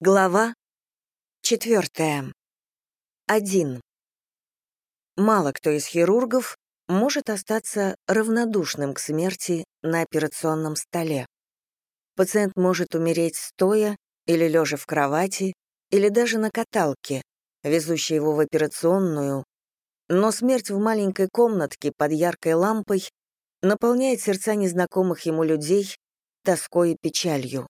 Глава четвертая. Один. Мало кто из хирургов может остаться равнодушным к смерти на операционном столе. Пациент может умереть стоя или лежа в кровати, или даже на каталке, везущей его в операционную, но смерть в маленькой комнатке под яркой лампой наполняет сердца незнакомых ему людей тоской и печалью.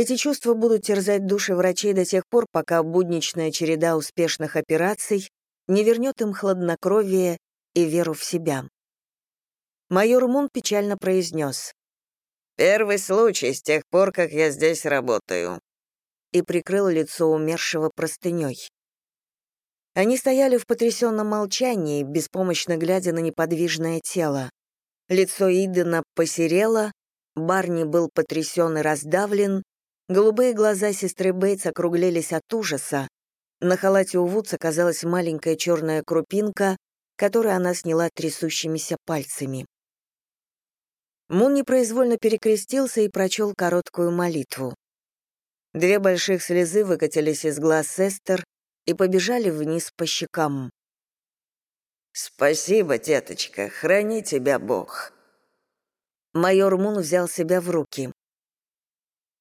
Эти чувства будут терзать души врачей до тех пор, пока будничная череда успешных операций не вернет им хладнокровие и веру в себя. Майор Мун печально произнес. «Первый случай с тех пор, как я здесь работаю», и прикрыл лицо умершего простыней. Они стояли в потрясенном молчании, беспомощно глядя на неподвижное тело. Лицо Идена посерело, Барни был потрясен и раздавлен, Голубые глаза сестры Бейтс округлились от ужаса. На халате у Вудс оказалась маленькая черная крупинка, которую она сняла трясущимися пальцами. Мун непроизвольно перекрестился и прочел короткую молитву. Две больших слезы выкатились из глаз Эстер и побежали вниз по щекам. «Спасибо, деточка, храни тебя Бог». Майор Мун взял себя в руки.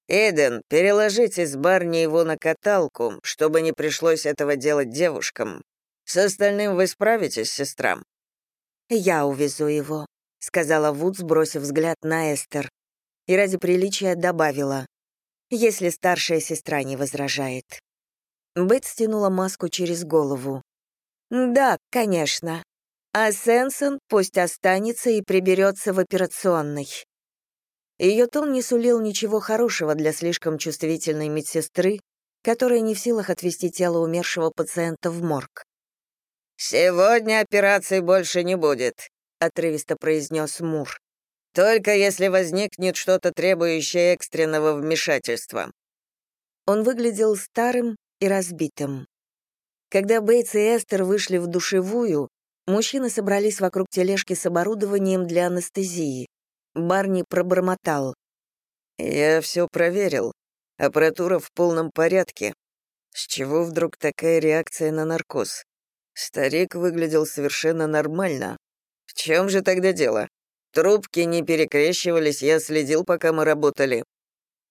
«Эден, переложите с барни его на каталку, чтобы не пришлось этого делать девушкам. С остальным вы справитесь, сестра?» «Я увезу его», — сказала Вуд, сбросив взгляд на Эстер. И ради приличия добавила, «если старшая сестра не возражает». Бет стянула маску через голову. «Да, конечно. А Сенсон пусть останется и приберется в операционной. Ее тон не сулил ничего хорошего для слишком чувствительной медсестры, которая не в силах отвести тело умершего пациента в морг. «Сегодня операции больше не будет», — отрывисто произнес Мур. «Только если возникнет что-то требующее экстренного вмешательства». Он выглядел старым и разбитым. Когда Бейтс и Эстер вышли в душевую, мужчины собрались вокруг тележки с оборудованием для анестезии. Барни пробормотал. «Я все проверил. Аппаратура в полном порядке. С чего вдруг такая реакция на наркоз? Старик выглядел совершенно нормально. В чем же тогда дело? Трубки не перекрещивались, я следил, пока мы работали.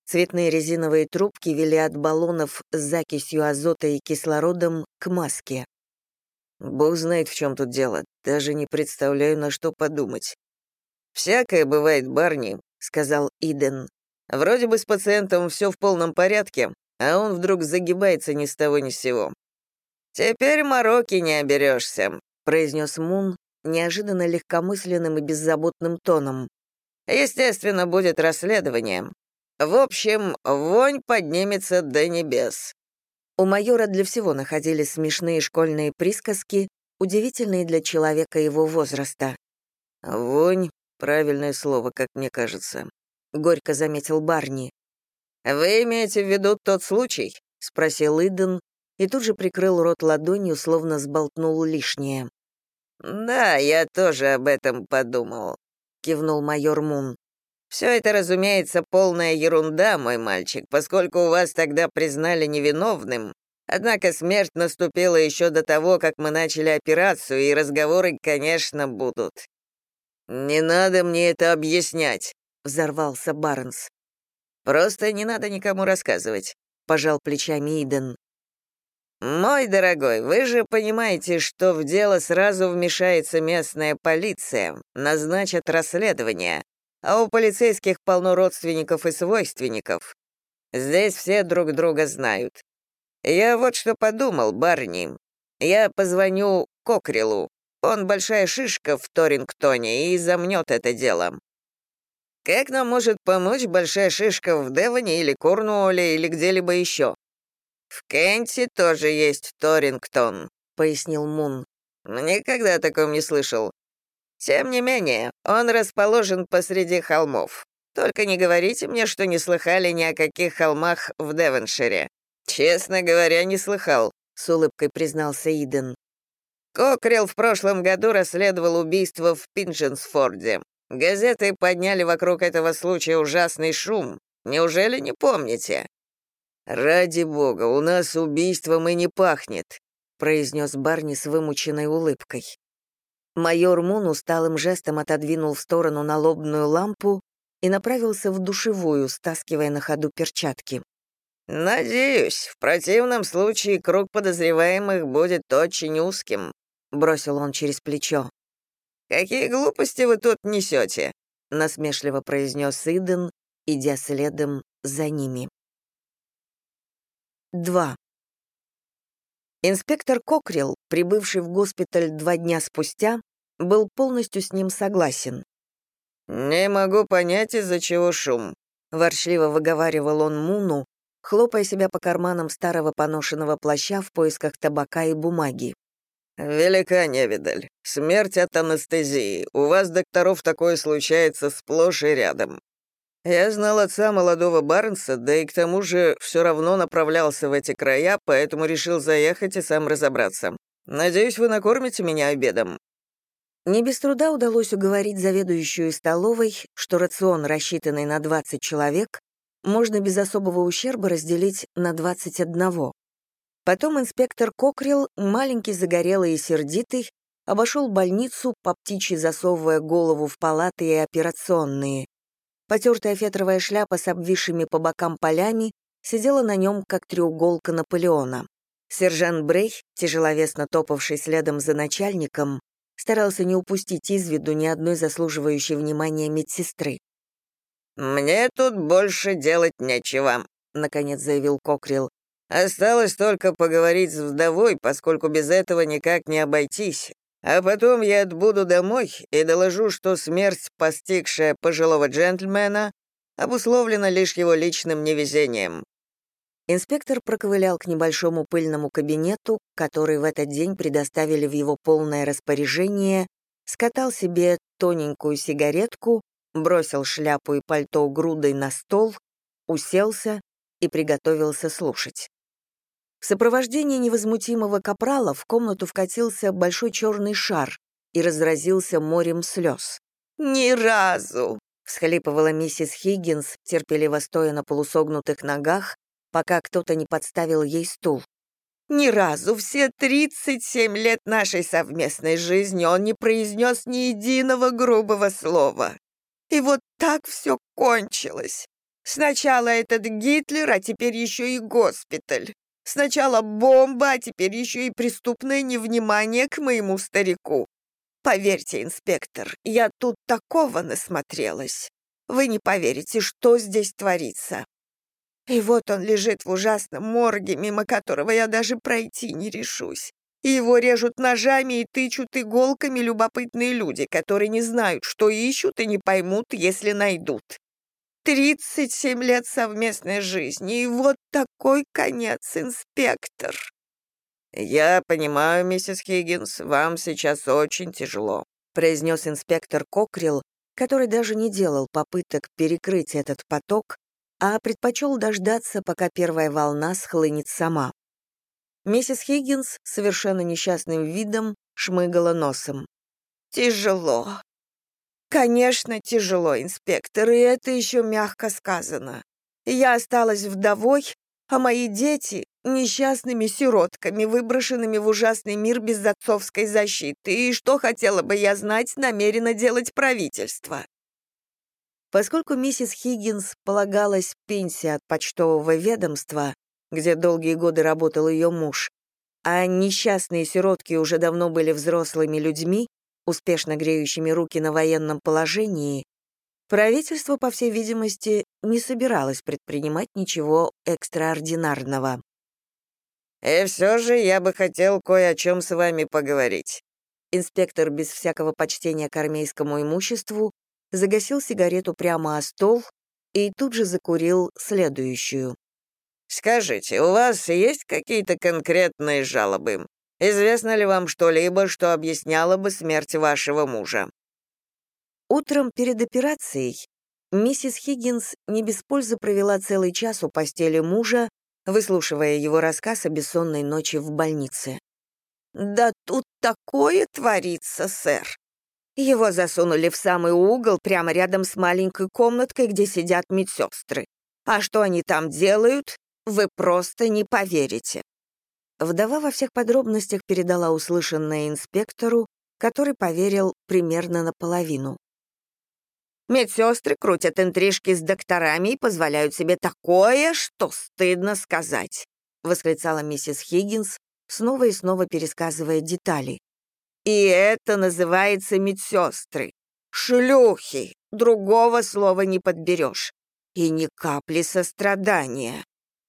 Цветные резиновые трубки вели от баллонов с закисью азота и кислородом к маске. Бог знает, в чем тут дело. Даже не представляю, на что подумать. «Всякое бывает, Барни», — сказал Иден. «Вроде бы с пациентом все в полном порядке, а он вдруг загибается ни с того ни с сего». «Теперь мороки не оберешься», — произнес Мун неожиданно легкомысленным и беззаботным тоном. «Естественно, будет расследование. В общем, вонь поднимется до небес». У майора для всего находились смешные школьные присказки, удивительные для человека его возраста. «Вонь Правильное слово, как мне кажется», — горько заметил Барни. «Вы имеете в виду тот случай?» — спросил Иден и тут же прикрыл рот ладонью, словно сболтнул лишнее. «Да, я тоже об этом подумал», — кивнул майор Мун. «Все это, разумеется, полная ерунда, мой мальчик, поскольку вас тогда признали невиновным. Однако смерть наступила еще до того, как мы начали операцию, и разговоры, конечно, будут. «Не надо мне это объяснять», — взорвался Барнс. «Просто не надо никому рассказывать», — пожал плечами Иден. «Мой дорогой, вы же понимаете, что в дело сразу вмешается местная полиция, назначат расследование, а у полицейских полно родственников и свойственников. Здесь все друг друга знают. Я вот что подумал, Барни. Я позвоню Кокрилу, он большая шишка в Торингтоне и замнет это дело. Как нам может помочь большая шишка в Девоне или Корнуолле или где-либо еще? В Кенте тоже есть Торингтон, пояснил Мун. Никогда о таком не слышал. Тем не менее, он расположен посреди холмов. Только не говорите мне, что не слыхали ни о каких холмах в Девоншире. Честно говоря, не слыхал, с улыбкой признался Иден. Кокрилл в прошлом году расследовал убийство в Пинджинсфорде. Газеты подняли вокруг этого случая ужасный шум. Неужели не помните? «Ради бога, у нас убийством и не пахнет», — произнес Барни с вымученной улыбкой. Майор Мун усталым жестом отодвинул в сторону налобную лампу и направился в душевую, стаскивая на ходу перчатки. «Надеюсь, в противном случае круг подозреваемых будет очень узким», — бросил он через плечо. «Какие глупости вы тут несете?» — насмешливо произнес Иден, идя следом за ними. 2. Инспектор Кокрилл, прибывший в госпиталь два дня спустя, был полностью с ним согласен. «Не могу понять, из-за чего шум», — ворчливо выговаривал он Муну, хлопая себя по карманам старого поношенного плаща в поисках табака и бумаги. «Велика невидаль. Смерть от анестезии. У вас, докторов, такое случается сплошь и рядом. Я знал отца молодого Барнса, да и к тому же все равно направлялся в эти края, поэтому решил заехать и сам разобраться. Надеюсь, вы накормите меня обедом». Не без труда удалось уговорить заведующую столовой, что рацион, рассчитанный на 20 человек, можно без особого ущерба разделить на 21. Потом инспектор Кокрилл, маленький, загорелый и сердитый, обошел больницу, по птичьи засовывая голову в палаты и операционные. Потертая фетровая шляпа с обвисшими по бокам полями сидела на нем, как треуголка Наполеона. Сержант Брей, тяжеловесно топавший следом за начальником, старался не упустить из виду ни одной заслуживающей внимания медсестры. «Мне тут больше делать нечего», — наконец заявил Кокрил. «Осталось только поговорить с вдовой, поскольку без этого никак не обойтись. А потом я отбуду домой и доложу, что смерть, постигшая пожилого джентльмена, обусловлена лишь его личным невезением». Инспектор проковылял к небольшому пыльному кабинету, который в этот день предоставили в его полное распоряжение, скатал себе тоненькую сигаретку бросил шляпу и пальто грудой на стол, уселся и приготовился слушать. В сопровождении невозмутимого капрала в комнату вкатился большой черный шар и разразился морем слез. «Ни разу!» — всхлипывала миссис Хиггинс, терпеливо стоя на полусогнутых ногах, пока кто-то не подставил ей стул. Ни разу все 37 лет нашей совместной жизни он не произнес ни единого грубого слова. И вот так все кончилось. Сначала этот Гитлер, а теперь еще и госпиталь. Сначала бомба, а теперь еще и преступное невнимание к моему старику. Поверьте, инспектор, я тут такого насмотрелась. Вы не поверите, что здесь творится. И вот он лежит в ужасном морге, мимо которого я даже пройти не решусь и его режут ножами и тычут иголками любопытные люди, которые не знают, что ищут и не поймут, если найдут. Тридцать семь лет совместной жизни, и вот такой конец, инспектор. «Я понимаю, миссис Хиггинс, вам сейчас очень тяжело», произнес инспектор Кокрилл, который даже не делал попыток перекрыть этот поток, а предпочел дождаться, пока первая волна схлынет сама. Миссис Хиггинс совершенно несчастным видом шмыгала носом. «Тяжело. Конечно, тяжело, инспектор, и это еще мягко сказано. Я осталась вдовой, а мои дети — несчастными сиротками, выброшенными в ужасный мир без отцовской защиты. И что хотела бы я знать, намерено делать правительство?» Поскольку миссис Хиггинс полагалась пенсия от почтового ведомства, где долгие годы работал ее муж, а несчастные сиротки уже давно были взрослыми людьми, успешно греющими руки на военном положении, правительство, по всей видимости, не собиралось предпринимать ничего экстраординарного. «И все же я бы хотел кое о чем с вами поговорить». Инспектор без всякого почтения к армейскому имуществу загасил сигарету прямо о стол и тут же закурил следующую. «Скажите, у вас есть какие-то конкретные жалобы? Известно ли вам что-либо, что объясняло бы смерть вашего мужа?» Утром перед операцией миссис Хиггинс не без пользы провела целый час у постели мужа, выслушивая его рассказ о бессонной ночи в больнице. «Да тут такое творится, сэр!» Его засунули в самый угол, прямо рядом с маленькой комнаткой, где сидят медсестры. А что они там делают? вы просто не поверите». Вдова во всех подробностях передала услышанное инспектору, который поверил примерно наполовину. Медсестры крутят интрижки с докторами и позволяют себе такое, что стыдно сказать», — восклицала миссис Хиггинс, снова и снова пересказывая детали. «И это называется медсестры. Шлюхи. Другого слова не подберешь. И ни капли сострадания.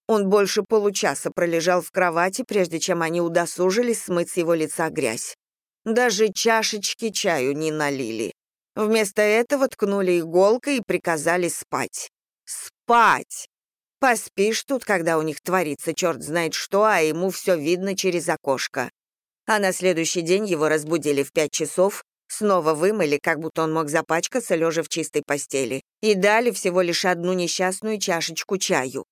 Он больше получаса пролежал в кровати, прежде чем они удосужились смыть с его лица грязь. Даже чашечки чаю не налили. Вместо этого ткнули иголкой и приказали спать. Спать! Поспишь тут, когда у них творится черт знает что, а ему все видно через окошко. А на следующий день его разбудили в пять часов, снова вымыли, как будто он мог запачкаться, лежа в чистой постели, и дали всего лишь одну несчастную чашечку чаю.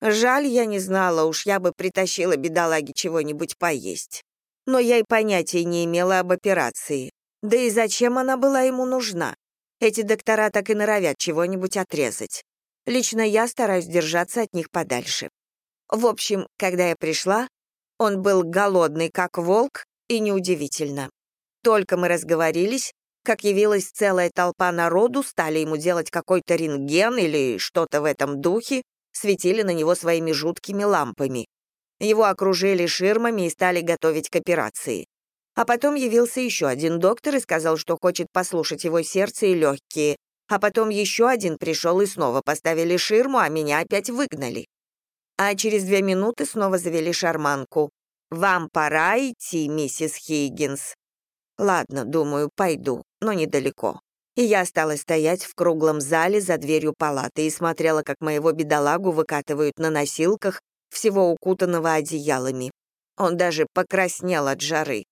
Жаль, я не знала, уж я бы притащила бедолаге чего-нибудь поесть. Но я и понятия не имела об операции. Да и зачем она была ему нужна? Эти доктора так и норовят чего-нибудь отрезать. Лично я стараюсь держаться от них подальше. В общем, когда я пришла, он был голодный, как волк, и неудивительно. Только мы разговорились, как явилась целая толпа народу, стали ему делать какой-то рентген или что-то в этом духе, светили на него своими жуткими лампами. Его окружили ширмами и стали готовить к операции. А потом явился еще один доктор и сказал, что хочет послушать его сердце и легкие. А потом еще один пришел и снова поставили ширму, а меня опять выгнали. А через две минуты снова завели шарманку. «Вам пора идти, миссис Хиггинс». «Ладно, думаю, пойду, но недалеко». И я осталась стоять в круглом зале за дверью палаты и смотрела, как моего бедолагу выкатывают на носилках, всего укутанного одеялами. Он даже покраснел от жары.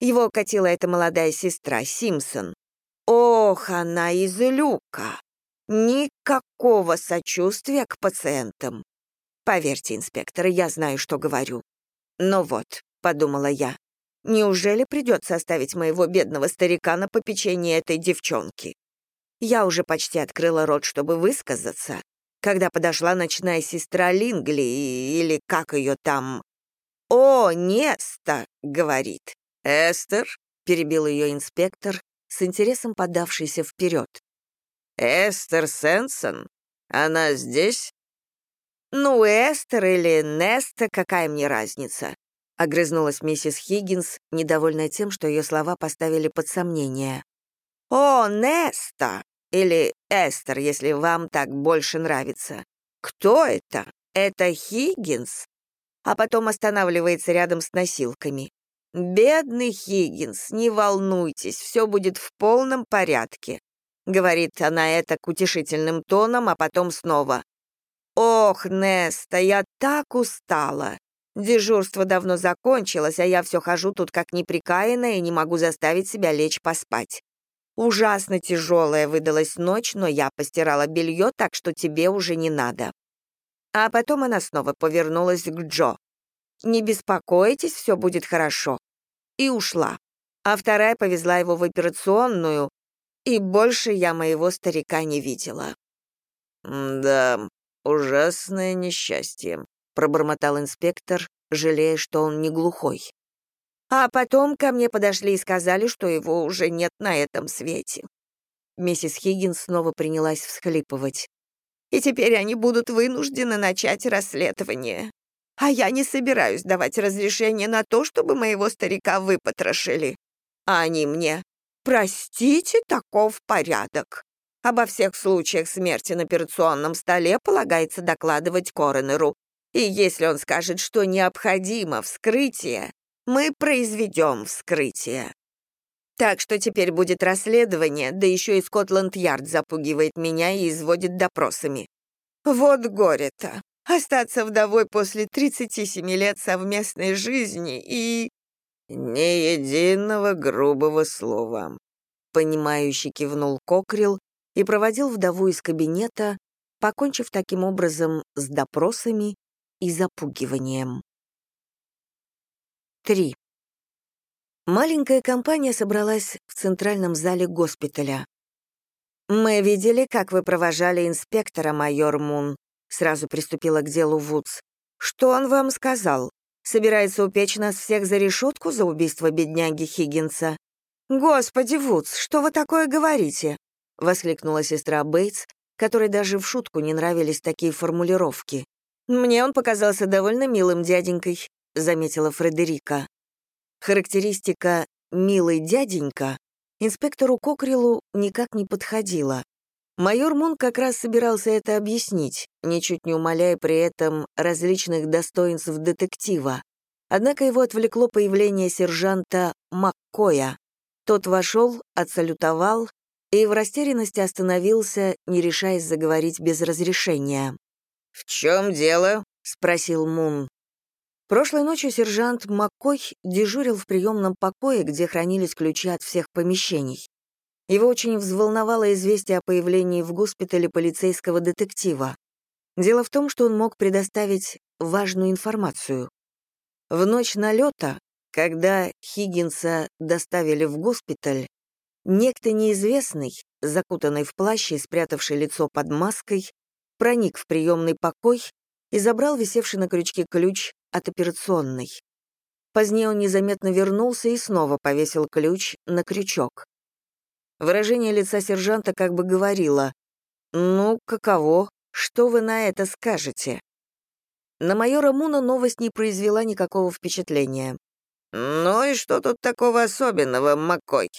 Его катила эта молодая сестра, Симпсон. Ох, она из люка. Никакого сочувствия к пациентам. Поверьте, инспектор, я знаю, что говорю. Но вот, подумала я, неужели придется оставить моего бедного старика на попечение этой девчонки? Я уже почти открыла рот, чтобы высказаться, когда подошла ночная сестра Лингли, или как ее там... «О, Неста!» — говорит. «Эстер?» — перебил ее инспектор, с интересом подавшийся вперед. «Эстер Сенсон? Она здесь?» «Ну, Эстер или Неста, какая мне разница?» — огрызнулась миссис Хиггинс, недовольная тем, что ее слова поставили под сомнение. «О, Неста! Или Эстер, если вам так больше нравится. Кто это? Это Хиггинс?» А потом останавливается рядом с носилками. «Бедный Хиггинс, не волнуйтесь, все будет в полном порядке», — говорит она это к утешительным тоном, а потом снова. «Ох, Неста, я так устала. Дежурство давно закончилось, а я все хожу тут как неприкаянная и не могу заставить себя лечь поспать. Ужасно тяжелая выдалась ночь, но я постирала белье, так что тебе уже не надо». А потом она снова повернулась к Джо. «Не беспокойтесь, все будет хорошо». И ушла. А вторая повезла его в операционную, и больше я моего старика не видела. «Да, ужасное несчастье», — пробормотал инспектор, жалея, что он не глухой. А потом ко мне подошли и сказали, что его уже нет на этом свете. Миссис Хиггинс снова принялась всхлипывать. И теперь они будут вынуждены начать расследование. А я не собираюсь давать разрешение на то, чтобы моего старика выпотрошили. А они мне «Простите, таков порядок. Обо всех случаях смерти на операционном столе полагается докладывать коронеру. И если он скажет, что необходимо вскрытие, мы произведем вскрытие. Так что теперь будет расследование, да еще и Скотланд-Ярд запугивает меня и изводит допросами. Вот горе-то остаться вдовой после 37 лет совместной жизни и... «Ни единого грубого слова», — понимающе кивнул Кокрил и проводил вдову из кабинета, покончив таким образом с допросами и запугиванием. 3. Маленькая компания собралась в центральном зале госпиталя. «Мы видели, как вы провожали инспектора, майор Мун», — сразу приступила к делу Вудс. «Что он вам сказал? Собирается упечь нас всех за решетку за убийство бедняги Хиггинса?» «Господи, Вудс, что вы такое говорите?» — воскликнула сестра Бейтс, которой даже в шутку не нравились такие формулировки. «Мне он показался довольно милым дяденькой», — заметила Фредерика. Характеристика «милый дяденька» инспектору Кокрилу никак не подходила. Майор Мун как раз собирался это объяснить, ничуть не умаляя при этом различных достоинств детектива. Однако его отвлекло появление сержанта Маккоя. Тот вошел, отсалютовал и в растерянности остановился, не решаясь заговорить без разрешения. «В чем дело?» — спросил Мун. Прошлой ночью сержант Маккой дежурил в приемном покое, где хранились ключи от всех помещений. Его очень взволновало известие о появлении в госпитале полицейского детектива. Дело в том, что он мог предоставить важную информацию. В ночь налета, когда Хиггинса доставили в госпиталь, некто неизвестный, закутанный в плащ и спрятавший лицо под маской, проник в приемный покой и забрал висевший на крючке ключ от операционной. Позднее он незаметно вернулся и снова повесил ключ на крючок. Выражение лица сержанта как бы говорило «Ну, каково? Что вы на это скажете?» На майора Муна новость не произвела никакого впечатления. «Ну и что тут такого особенного, Маккой?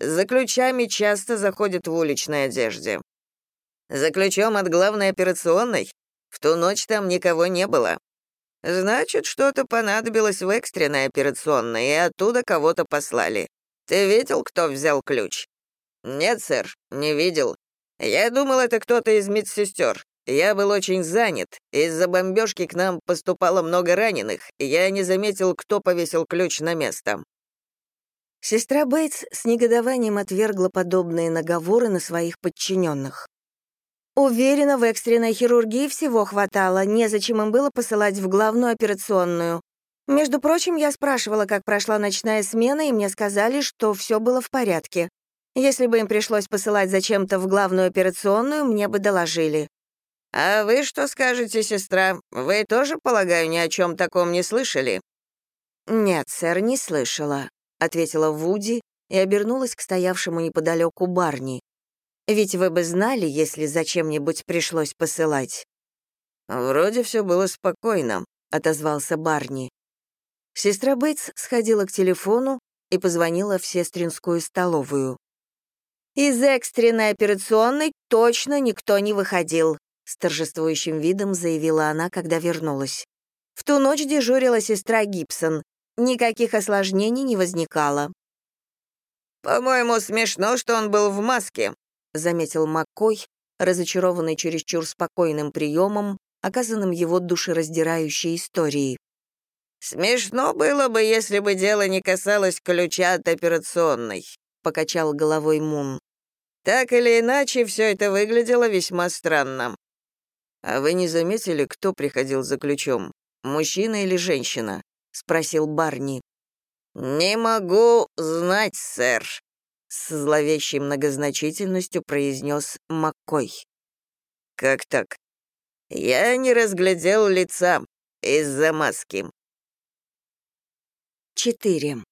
За ключами часто заходят в уличной одежде. За ключом от главной операционной? В ту ночь там никого не было. Значит, что-то понадобилось в экстренной операционной, и оттуда кого-то послали. Ты видел, кто взял ключ? Нет, сэр, не видел. Я думал, это кто-то из медсестер. Я был очень занят. Из-за бомбежки к нам поступало много раненых, и я не заметил, кто повесил ключ на место. Сестра Бейтс с негодованием отвергла подобные наговоры на своих подчиненных. Уверена, в экстренной хирургии всего хватало, незачем им было посылать в главную операционную. Между прочим, я спрашивала, как прошла ночная смена, и мне сказали, что все было в порядке. Если бы им пришлось посылать зачем-то в главную операционную, мне бы доложили. «А вы что скажете, сестра? Вы тоже, полагаю, ни о чем таком не слышали?» «Нет, сэр, не слышала», — ответила Вуди и обернулась к стоявшему неподалеку Барни. Ведь вы бы знали, если зачем-нибудь пришлось посылать». «Вроде все было спокойно», — отозвался Барни. Сестра Бейтс сходила к телефону и позвонила в сестринскую столовую. «Из экстренной операционной точно никто не выходил», с торжествующим видом заявила она, когда вернулась. В ту ночь дежурила сестра Гибсон. Никаких осложнений не возникало. «По-моему, смешно, что он был в маске», — заметил Маккой, разочарованный чересчур спокойным приемом, оказанным его душераздирающей историей. «Смешно было бы, если бы дело не касалось ключа от операционной», — покачал головой Мун. «Так или иначе, все это выглядело весьма странно». «А вы не заметили, кто приходил за ключом, мужчина или женщина?» — спросил Барни. «Не могу знать, сэр», с зловещей многозначительностью произнес Маккой. «Как так?» «Я не разглядел лица из-за маски». 4.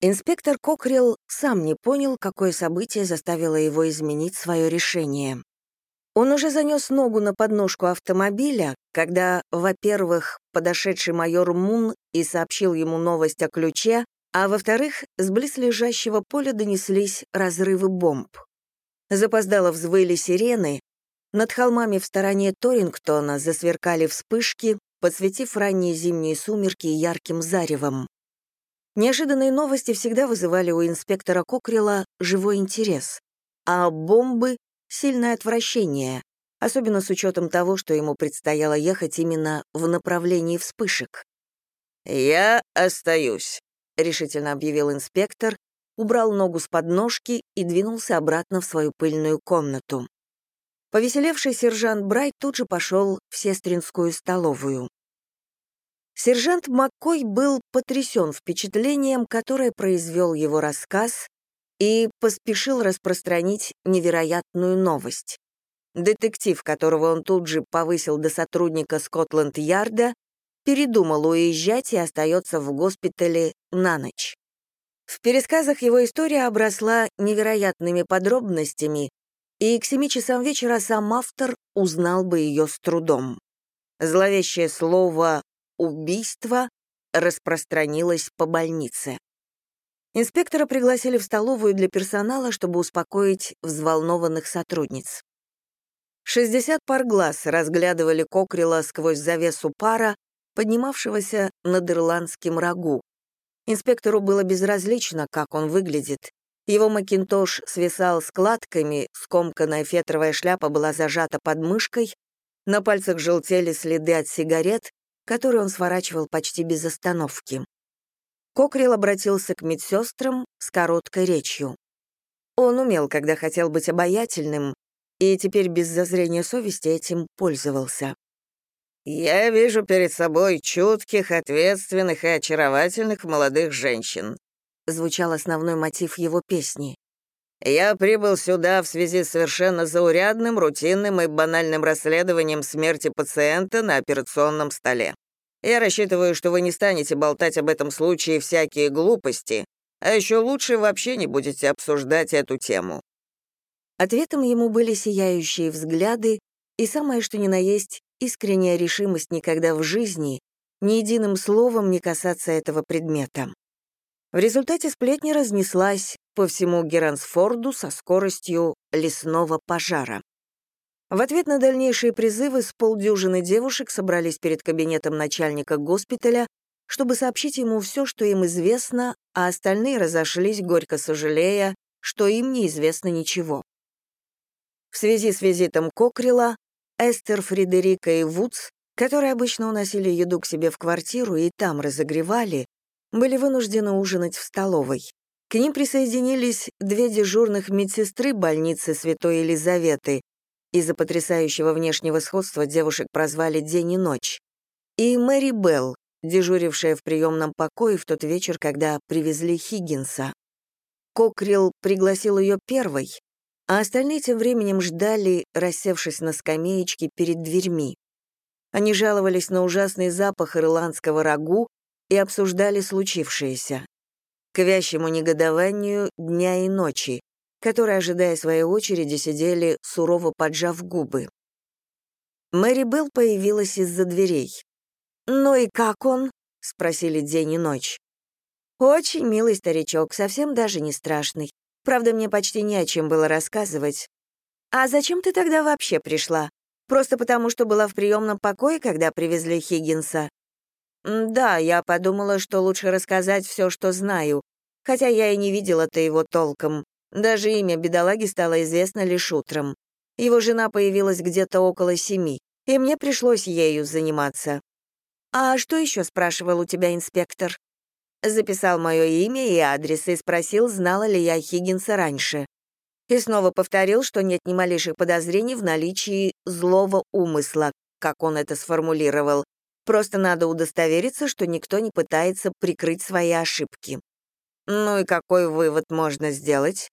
Инспектор Кокрилл сам не понял, какое событие заставило его изменить свое решение. Он уже занес ногу на подножку автомобиля, когда, во-первых, подошедший майор Мун и сообщил ему новость о ключе, а во-вторых, с близлежащего поля донеслись разрывы бомб. Запоздало взвыли сирены, над холмами в стороне Торингтона засверкали вспышки, подсветив ранние зимние сумерки ярким заревом. Неожиданные новости всегда вызывали у инспектора Кокрила живой интерес, а бомбы — сильное отвращение, особенно с учетом того, что ему предстояло ехать именно в направлении вспышек. «Я остаюсь», — решительно объявил инспектор, убрал ногу с подножки и двинулся обратно в свою пыльную комнату. Повеселевший сержант Брайт тут же пошел в сестринскую столовую. Сержант Маккой был потрясен впечатлением, которое произвел его рассказ, и поспешил распространить невероятную новость. детектив, которого он тут же повысил до сотрудника Скотланд-Ярда, передумал уезжать и остается в госпитале на ночь. В пересказах его история обросла невероятными подробностями, и к семи часам вечера сам автор узнал бы ее с трудом. Зловещее слово «убийство» распространилось по больнице. Инспектора пригласили в столовую для персонала, чтобы успокоить взволнованных сотрудниц. 60 пар глаз разглядывали Кокрила сквозь завесу пара, поднимавшегося над ирландским рагу. Инспектору было безразлично, как он выглядит. Его макинтош свисал складками, скомканная фетровая шляпа была зажата под мышкой, на пальцах желтели следы от сигарет, которые он сворачивал почти без остановки. Кокрил обратился к медсестрам с короткой речью. Он умел, когда хотел быть обаятельным, и теперь без зазрения совести этим пользовался. «Я вижу перед собой чутких, ответственных и очаровательных молодых женщин», звучал основной мотив его песни. «Я прибыл сюда в связи с совершенно заурядным, рутинным и банальным расследованием смерти пациента на операционном столе. Я рассчитываю, что вы не станете болтать об этом случае всякие глупости, а еще лучше вообще не будете обсуждать эту тему». Ответом ему были сияющие взгляды и самое что ни на есть искренняя решимость никогда в жизни ни единым словом не касаться этого предмета. В результате сплетня разнеслась по всему Герансфорду со скоростью лесного пожара. В ответ на дальнейшие призывы с полдюжины девушек собрались перед кабинетом начальника госпиталя, чтобы сообщить ему все, что им известно, а остальные разошлись, горько сожалея, что им неизвестно ничего. В связи с визитом Кокрила Эстер, Фредерика и Вудс, которые обычно уносили еду к себе в квартиру и там разогревали, были вынуждены ужинать в столовой. К ним присоединились две дежурных медсестры больницы Святой Елизаветы. Из-за потрясающего внешнего сходства девушек прозвали «День и ночь». И Мэри Белл, дежурившая в приемном покое в тот вечер, когда привезли Хиггинса. Кокрилл пригласил ее первой, а остальные тем временем ждали, рассевшись на скамеечке перед дверьми. Они жаловались на ужасный запах ирландского рагу и обсуждали случившееся. К вящему негодованию дня и ночи, которые, ожидая своей очереди, сидели, сурово поджав губы. Мэри Белл появилась из-за дверей. «Ну и как он?» — спросили день и ночь. «Очень милый старичок, совсем даже не страшный. Правда, мне почти не о чем было рассказывать. «А зачем ты тогда вообще пришла? Просто потому, что была в приемном покое, когда привезли Хиггинса?» «Да, я подумала, что лучше рассказать все, что знаю, хотя я и не видела-то его толком. Даже имя бедолаги стало известно лишь утром. Его жена появилась где-то около семи, и мне пришлось ею заниматься. «А что еще спрашивал у тебя инспектор?» Записал мое имя и адрес и спросил, знала ли я Хиггинса раньше. И снова повторил, что нет ни малейших подозрений в наличии злого умысла, как он это сформулировал. Просто надо удостовериться, что никто не пытается прикрыть свои ошибки. Ну и какой вывод можно сделать?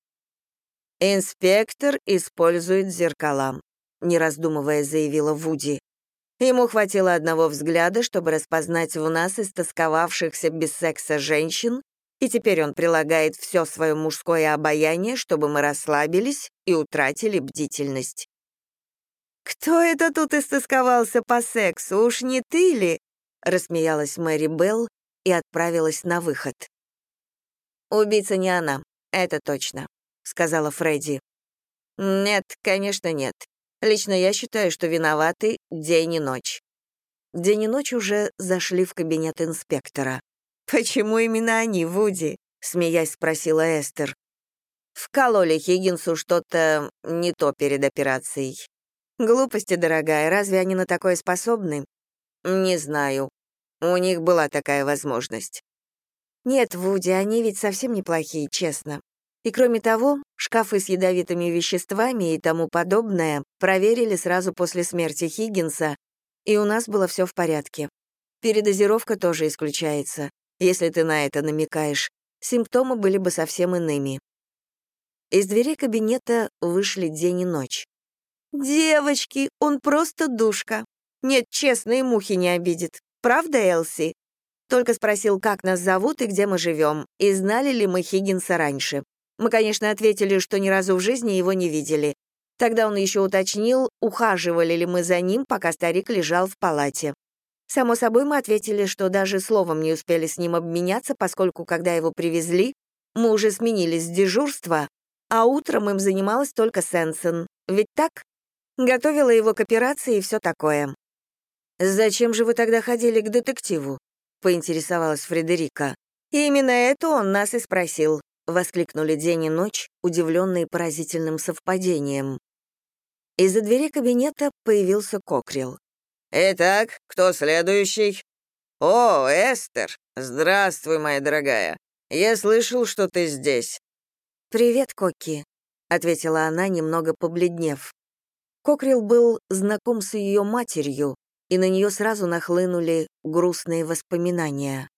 Инспектор использует зеркала, не раздумывая заявила Вуди. Ему хватило одного взгляда, чтобы распознать в нас истосковавшихся без секса женщин, и теперь он прилагает все свое мужское обаяние, чтобы мы расслабились и утратили бдительность. «Кто это тут истосковался по сексу, уж не ты ли?» — рассмеялась Мэри Белл и отправилась на выход. «Убийца не она, это точно», — сказала Фредди. «Нет, конечно, нет. Лично я считаю, что виноваты день и ночь. День и ночь уже зашли в кабинет инспектора. «Почему именно они, Вуди?» — смеясь спросила Эстер. «Вкололи Хиггинсу что-то не то перед операцией». «Глупости, дорогая, разве они на такое способны?» «Не знаю. У них была такая возможность». «Нет, Вуди, они ведь совсем неплохие, честно. И кроме того, шкафы с ядовитыми веществами и тому подобное проверили сразу после смерти Хиггинса, и у нас было все в порядке. Передозировка тоже исключается, если ты на это намекаешь. Симптомы были бы совсем иными. Из двери кабинета вышли день и ночь. «Девочки, он просто душка. Нет, честно, и мухи не обидит. Правда, Элси?» Только спросил, как нас зовут и где мы живем, и знали ли мы Хиггинса раньше. Мы, конечно, ответили, что ни разу в жизни его не видели. Тогда он еще уточнил, ухаживали ли мы за ним, пока старик лежал в палате. Само собой, мы ответили, что даже словом не успели с ним обменяться, поскольку, когда его привезли, мы уже сменились с дежурства, а утром им занималась только Сенсен. Ведь так? Готовила его к операции и все такое. «Зачем же вы тогда ходили к детективу?» — поинтересовалась Фредерика. «Именно это он нас и спросил», — воскликнули день и ночь, удивленные поразительным совпадением. Из-за двери кабинета появился Кокрил. «Итак, кто следующий?» «О, Эстер! Здравствуй, моя дорогая. Я слышал, что ты здесь». «Привет, Кокки», — ответила она, немного побледнев. Кокрил был знаком с ее матерью, и на нее сразу нахлынули грустные воспоминания.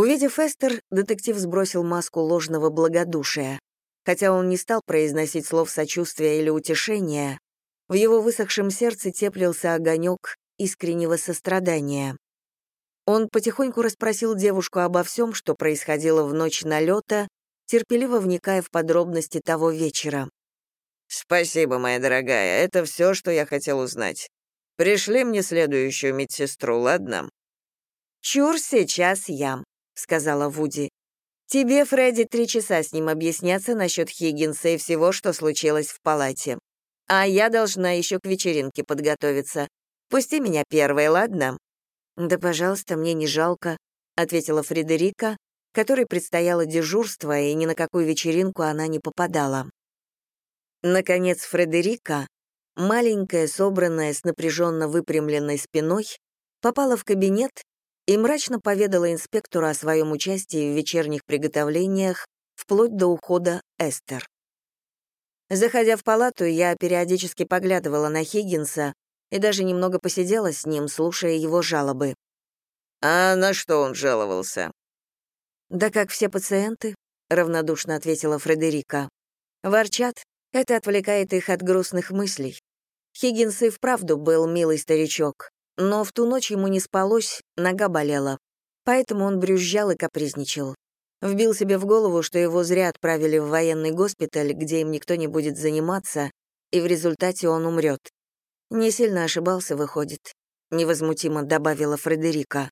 Увидев Эстер, детектив сбросил маску ложного благодушия. Хотя он не стал произносить слов сочувствия или утешения, в его высохшем сердце теплился огонек искреннего сострадания. Он потихоньку расспросил девушку обо всем, что происходило в ночь налета, терпеливо вникая в подробности того вечера. «Спасибо, моя дорогая, это все, что я хотел узнать. Пришли мне следующую медсестру, ладно?» «Чур, сейчас я», — сказала Вуди. «Тебе, Фредди, три часа с ним объясняться насчет Хиггинса и всего, что случилось в палате. А я должна еще к вечеринке подготовиться. Пусти меня первой, ладно?» «Да, пожалуйста, мне не жалко», — ответила Фредерика, которой предстояло дежурство, и ни на какую вечеринку она не попадала. Наконец, Фредерика, маленькая, собранная, с напряженно выпрямленной спиной, попала в кабинет и мрачно поведала инспектору о своем участии в вечерних приготовлениях вплоть до ухода Эстер. Заходя в палату, я периодически поглядывала на Хиггинса и даже немного посидела с ним, слушая его жалобы. «А на что он жаловался?» «Да как все пациенты», — равнодушно ответила Фредерика. «Ворчат, это отвлекает их от грустных мыслей. Хиггинс и вправду был милый старичок, но в ту ночь ему не спалось, нога болела. Поэтому он брюзжал и капризничал. Вбил себе в голову, что его зря отправили в военный госпиталь, где им никто не будет заниматься, и в результате он умрет. Не сильно ошибался, выходит, невозмутимо добавила Фредерика.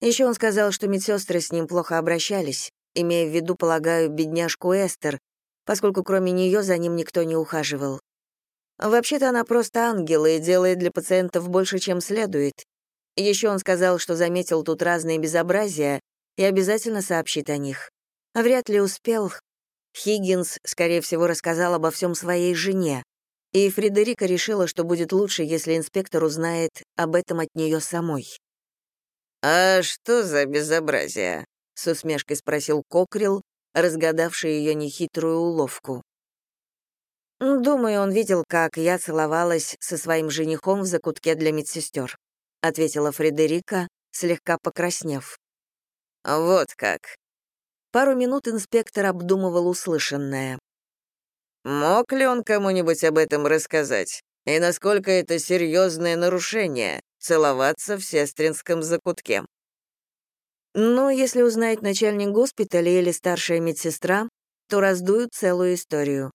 Еще он сказал, что медсестры с ним плохо обращались, имея в виду, полагаю, бедняжку Эстер, поскольку кроме нее за ним никто не ухаживал. Вообще-то она просто ангел и делает для пациентов больше, чем следует. Еще он сказал, что заметил тут разные безобразия и обязательно сообщит о них. А вряд ли успел. Хиггинс, скорее всего, рассказал обо всем своей жене, и Фредерика решила, что будет лучше, если инспектор узнает об этом от нее самой. «А что за безобразие?» — с усмешкой спросил Кокрил, разгадавший ее нехитрую уловку. «Думаю, он видел, как я целовалась со своим женихом в закутке для медсестер», ответила Фредерика, слегка покраснев. «Вот как». Пару минут инспектор обдумывал услышанное. «Мог ли он кому-нибудь об этом рассказать? И насколько это серьезное нарушение — целоваться в сестринском закутке?» Но если узнает начальник госпиталя или старшая медсестра, то раздуют целую историю.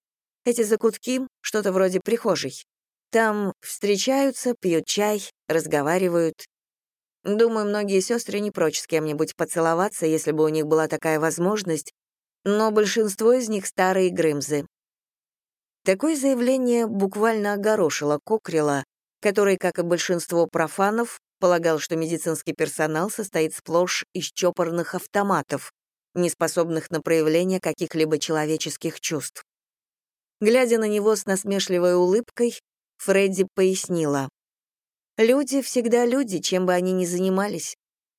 Эти закутки — что-то вроде прихожей. Там встречаются, пьют чай, разговаривают. Думаю, многие сестры не прочь с кем-нибудь поцеловаться, если бы у них была такая возможность, но большинство из них старые грымзы. Такое заявление буквально огорошило Кокрила, который, как и большинство профанов, полагал, что медицинский персонал состоит сплошь из чопорных автоматов, не способных на проявление каких-либо человеческих чувств. Глядя на него с насмешливой улыбкой, Фредди пояснила. «Люди всегда люди, чем бы они ни занимались.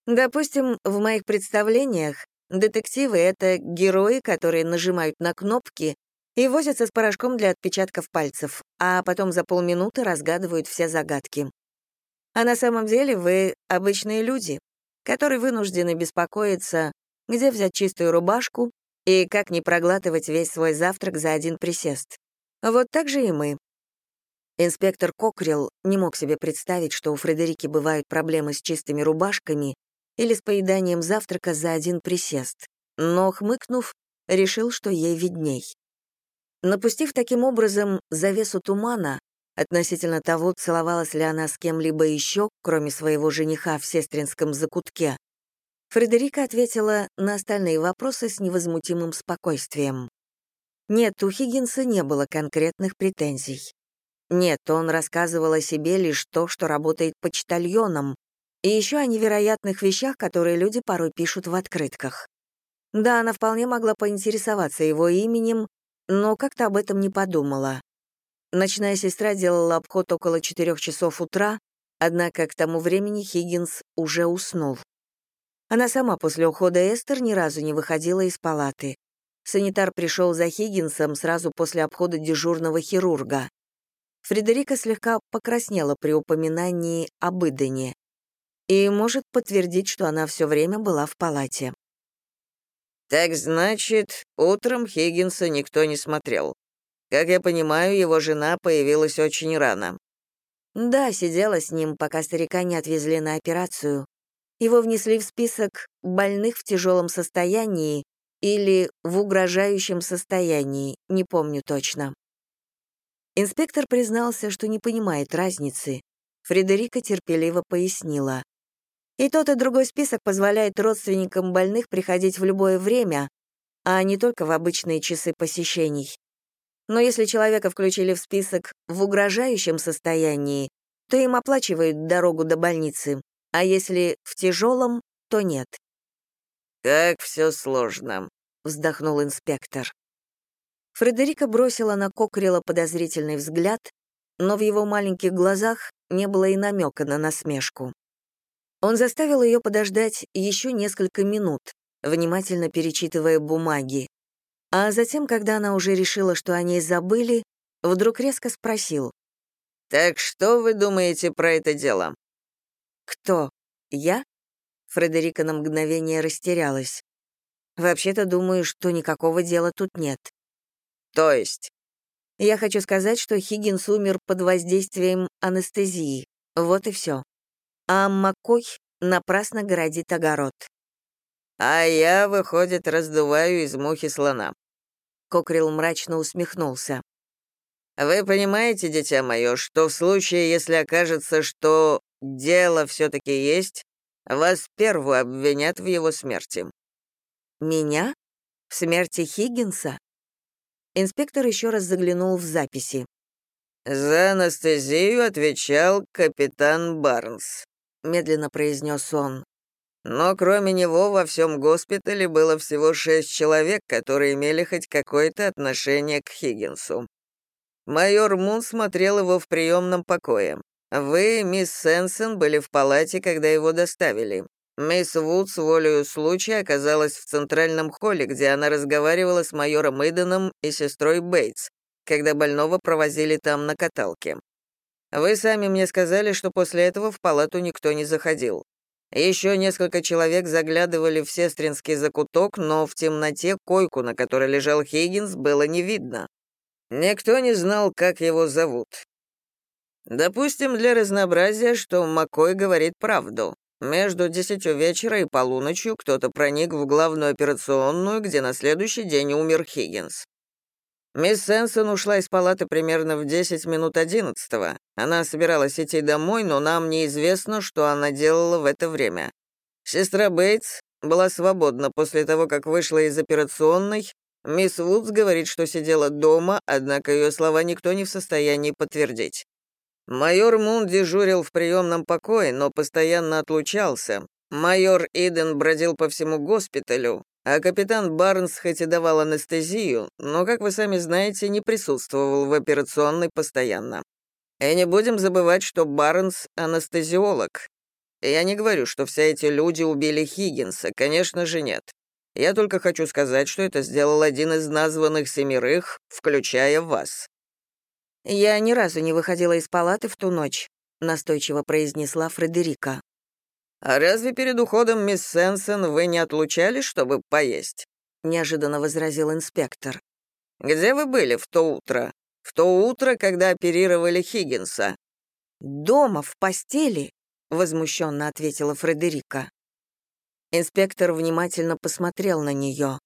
Допустим, в моих представлениях детективы — это герои, которые нажимают на кнопки и возятся с порошком для отпечатков пальцев, а потом за полминуты разгадывают все загадки. А на самом деле вы обычные люди, которые вынуждены беспокоиться, где взять чистую рубашку и как не проглатывать весь свой завтрак за один присест. Вот так же и мы. Инспектор Кокрилл не мог себе представить, что у Фредерики бывают проблемы с чистыми рубашками или с поеданием завтрака за один присест, но, хмыкнув, решил, что ей видней. Напустив таким образом завесу тумана относительно того, целовалась ли она с кем-либо еще, кроме своего жениха в сестринском закутке, Фредерика ответила на остальные вопросы с невозмутимым спокойствием. Нет, у Хиггинса не было конкретных претензий. Нет, он рассказывал о себе лишь то, что работает почтальоном, и еще о невероятных вещах, которые люди порой пишут в открытках. Да, она вполне могла поинтересоваться его именем, но как-то об этом не подумала. Ночная сестра делала обход около четырех часов утра, однако к тому времени Хиггинс уже уснул. Она сама после ухода Эстер ни разу не выходила из палаты. Санитар пришел за Хиггинсом сразу после обхода дежурного хирурга. Фредерика слегка покраснела при упоминании об Идене и может подтвердить, что она все время была в палате. «Так значит, утром Хиггинса никто не смотрел. Как я понимаю, его жена появилась очень рано». «Да, сидела с ним, пока старика не отвезли на операцию. Его внесли в список больных в тяжелом состоянии или в угрожающем состоянии, не помню точно. Инспектор признался, что не понимает разницы. Фредерика терпеливо пояснила. И тот, и другой список позволяет родственникам больных приходить в любое время, а не только в обычные часы посещений. Но если человека включили в список в угрожающем состоянии, то им оплачивают дорогу до больницы, а если в тяжелом, то нет. «Как все сложно», — вздохнул инспектор. Фредерика бросила на Кокрила подозрительный взгляд, но в его маленьких глазах не было и намека на насмешку. Он заставил ее подождать еще несколько минут, внимательно перечитывая бумаги. А затем, когда она уже решила, что о ней забыли, вдруг резко спросил. «Так что вы думаете про это дело?» «Кто? Я?» Фредерика на мгновение растерялась. «Вообще-то думаю, что никакого дела тут нет». «То есть?» «Я хочу сказать, что Хиггинс умер под воздействием анестезии. Вот и все. А Маккой напрасно городит огород». «А я, выходит, раздуваю из мухи слона». Кокрил мрачно усмехнулся. «Вы понимаете, дитя мое, что в случае, если окажется, что дело все-таки есть, вас первую обвинят в его смерти». «Меня? В смерти Хиггинса?» Инспектор еще раз заглянул в записи. «За анестезию отвечал капитан Барнс», — медленно произнес он. «Но кроме него во всем госпитале было всего шесть человек, которые имели хоть какое-то отношение к Хиггинсу. Майор Мун смотрел его в приемном покое. Вы, мисс Сенсен, были в палате, когда его доставили. Мисс Вуд с волею случая оказалась в центральном холле, где она разговаривала с майором Иденом и сестрой Бейтс, когда больного провозили там на каталке. Вы сами мне сказали, что после этого в палату никто не заходил. Еще несколько человек заглядывали в сестринский закуток, но в темноте койку, на которой лежал Хейгенс, было не видно. Никто не знал, как его зовут. Допустим, для разнообразия, что Маккой говорит правду. Между десятью вечера и полуночью кто-то проник в главную операционную, где на следующий день умер Хиггинс. Мисс Сенсон ушла из палаты примерно в 10 минут одиннадцатого. Она собиралась идти домой, но нам неизвестно, что она делала в это время. Сестра Бейтс была свободна после того, как вышла из операционной. Мисс Вудс говорит, что сидела дома, однако ее слова никто не в состоянии подтвердить. Майор Мун дежурил в приемном покое, но постоянно отлучался. Майор Иден бродил по всему госпиталю, а капитан Барнс хоть и давал анестезию, но, как вы сами знаете, не присутствовал в операционной постоянно. И не будем забывать, что Барнс — анестезиолог. Я не говорю, что все эти люди убили Хиггинса, конечно же, нет. Я только хочу сказать, что это сделал один из названных семерых, включая вас. «Я ни разу не выходила из палаты в ту ночь», — настойчиво произнесла Фредерика. «А разве перед уходом, мисс Сенсен, вы не отлучались, чтобы поесть?» — неожиданно возразил инспектор. «Где вы были в то утро? В то утро, когда оперировали Хиггинса». «Дома, в постели?» — возмущенно ответила Фредерика. Инспектор внимательно посмотрел на нее.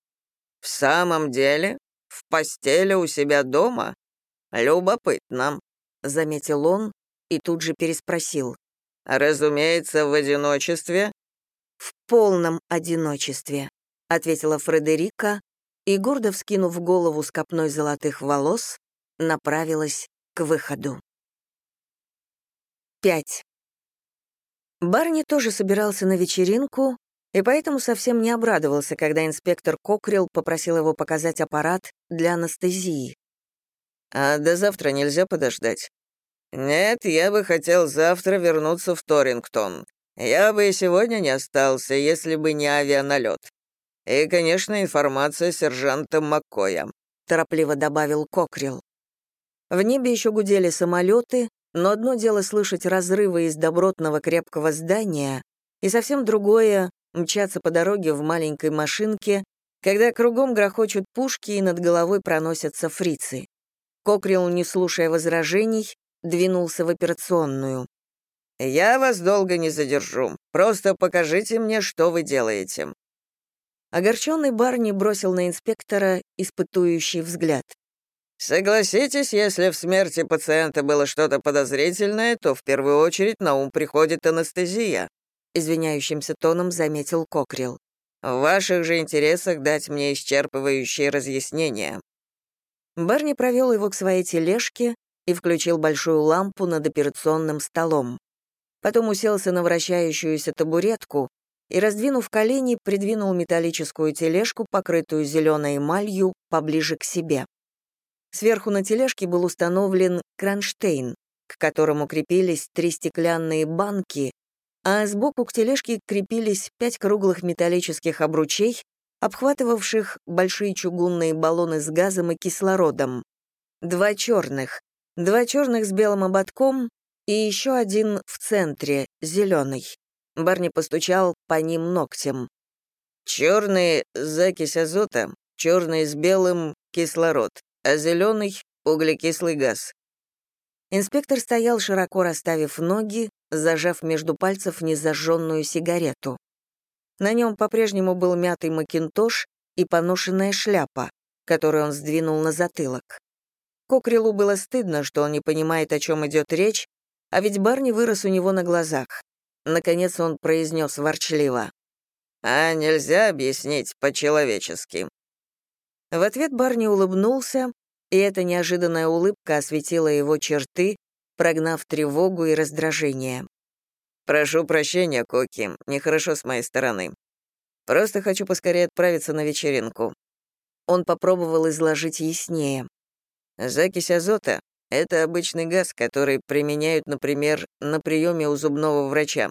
«В самом деле? В постели у себя дома? Любопытно», — заметил он и тут же переспросил. «Разумеется, в одиночестве?» «В полном одиночестве», — ответила Фредерика и, гордо вскинув голову с копной золотых волос, направилась к выходу. 5. Барни тоже собирался на вечеринку, и поэтому совсем не обрадовался, когда инспектор Кокрилл попросил его показать аппарат для анестезии. «А до завтра нельзя подождать?» «Нет, я бы хотел завтра вернуться в Торингтон. Я бы и сегодня не остался, если бы не авианалет. И, конечно, информация сержанта Маккоя», — торопливо добавил Кокрилл. В небе еще гудели самолеты, но одно дело слышать разрывы из добротного крепкого здания, и совсем другое — мчаться по дороге в маленькой машинке, когда кругом грохочут пушки и над головой проносятся фрицы. Кокрилл, не слушая возражений, двинулся в операционную. «Я вас долго не задержу. Просто покажите мне, что вы делаете». Огорченный Барни бросил на инспектора испытующий взгляд. Согласитесь, если в смерти пациента было что-то подозрительное, то в первую очередь на ум приходит анестезия», — извиняющимся тоном заметил Кокрил. «В ваших же интересах дать мне исчерпывающие разъяснения». Барни провел его к своей тележке и включил большую лампу над операционным столом. Потом уселся на вращающуюся табуретку и, раздвинув колени, придвинул металлическую тележку, покрытую зеленой эмалью, поближе к себе. Сверху на тележке был установлен кронштейн, к которому крепились три стеклянные банки, а сбоку к тележке крепились пять круглых металлических обручей, обхватывавших большие чугунные баллоны с газом и кислородом. Два черных, два черных с белым ободком и еще один в центре, зеленый. Барни постучал по ним ногтем. Черный — закись азота, черный с белым — кислород а зеленый — углекислый газ. Инспектор стоял, широко расставив ноги, зажав между пальцев незажженную сигарету. На нем по-прежнему был мятый макинтош и поношенная шляпа, которую он сдвинул на затылок. Кокрилу было стыдно, что он не понимает, о чем идет речь, а ведь Барни вырос у него на глазах. Наконец он произнес ворчливо. «А нельзя объяснить по-человечески?» В ответ Барни улыбнулся, и эта неожиданная улыбка осветила его черты, прогнав тревогу и раздражение. «Прошу прощения, Коки, нехорошо с моей стороны. Просто хочу поскорее отправиться на вечеринку». Он попробовал изложить яснее. «Закись азота — это обычный газ, который применяют, например, на приеме у зубного врача.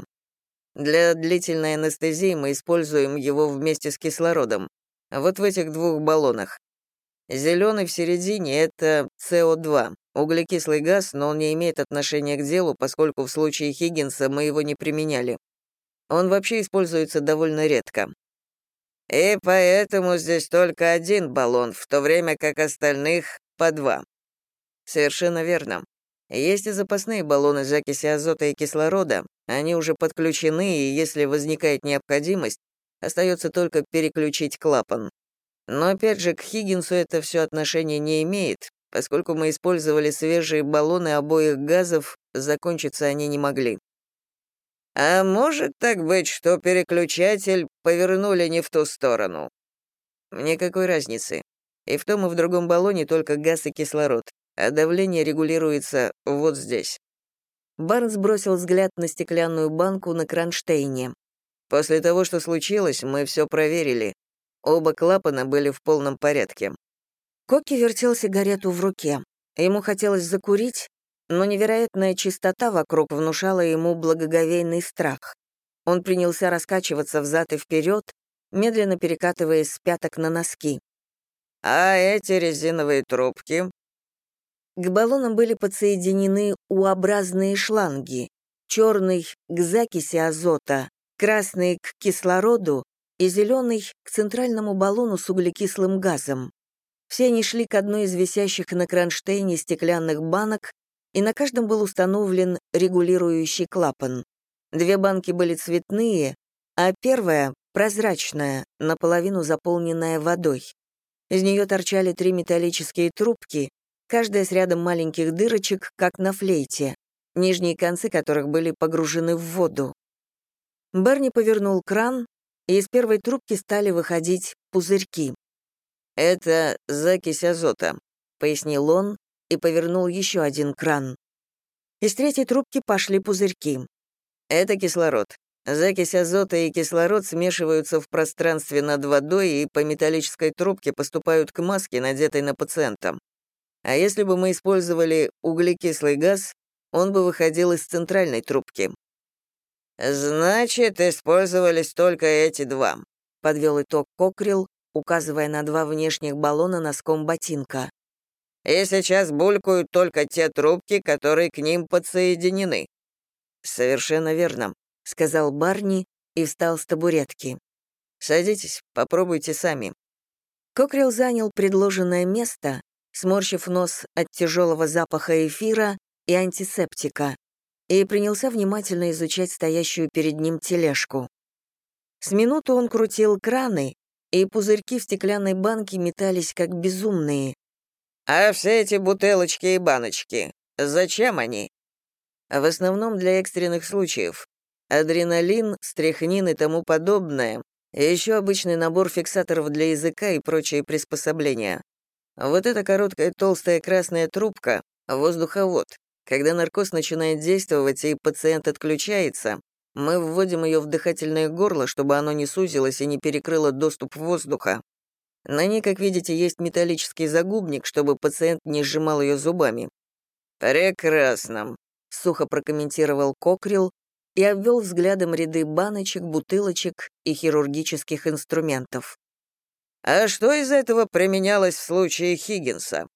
Для длительной анестезии мы используем его вместе с кислородом вот в этих двух баллонах. Зеленый в середине — это СО2, углекислый газ, но он не имеет отношения к делу, поскольку в случае Хиггинса мы его не применяли. Он вообще используется довольно редко. И поэтому здесь только один баллон, в то время как остальных — по два. Совершенно верно. Есть и запасные баллоны закиси азота и кислорода, они уже подключены, и если возникает необходимость, Остается только переключить клапан. Но опять же, к Хиггинсу это все отношение не имеет, поскольку мы использовали свежие баллоны обоих газов, закончиться они не могли. А может так быть, что переключатель повернули не в ту сторону? Никакой разницы. И в том и в другом баллоне только газ и кислород, а давление регулируется вот здесь. Барнс бросил взгляд на стеклянную банку на кронштейне. После того, что случилось, мы все проверили. Оба клапана были в полном порядке. Коки вертел сигарету в руке. Ему хотелось закурить, но невероятная чистота вокруг внушала ему благоговейный страх. Он принялся раскачиваться взад и вперед, медленно перекатываясь с пяток на носки. «А эти резиновые трубки?» К баллонам были подсоединены U-образные шланги, черный — к закиси азота, красный — к кислороду и зеленый — к центральному баллону с углекислым газом. Все они шли к одной из висящих на кронштейне стеклянных банок, и на каждом был установлен регулирующий клапан. Две банки были цветные, а первая — прозрачная, наполовину заполненная водой. Из нее торчали три металлические трубки, каждая с рядом маленьких дырочек, как на флейте, нижние концы которых были погружены в воду. Берни повернул кран, и из первой трубки стали выходить пузырьки. «Это закись азота», — пояснил он и повернул еще один кран. Из третьей трубки пошли пузырьки. «Это кислород. Закись азота и кислород смешиваются в пространстве над водой и по металлической трубке поступают к маске, надетой на пациента. А если бы мы использовали углекислый газ, он бы выходил из центральной трубки. «Значит, использовались только эти два», — подвел итог Кокрил, указывая на два внешних баллона носком ботинка. «И сейчас булькают только те трубки, которые к ним подсоединены». «Совершенно верно», — сказал Барни и встал с табуретки. «Садитесь, попробуйте сами». Кокрил занял предложенное место, сморщив нос от тяжелого запаха эфира и антисептика, и принялся внимательно изучать стоящую перед ним тележку. С минуту он крутил краны, и пузырьки в стеклянной банке метались как безумные. «А все эти бутылочки и баночки, зачем они?» «В основном для экстренных случаев. Адреналин, стряхнин и тому подобное. Еще обычный набор фиксаторов для языка и прочие приспособления. Вот эта короткая толстая красная трубка — воздуховод. Когда наркоз начинает действовать и пациент отключается, мы вводим ее в дыхательное горло, чтобы оно не сузилось и не перекрыло доступ воздуха. На ней, как видите, есть металлический загубник, чтобы пациент не сжимал ее зубами. «Прекрасно», — сухо прокомментировал Кокрил и обвел взглядом ряды баночек, бутылочек и хирургических инструментов. «А что из этого применялось в случае Хиггинса?»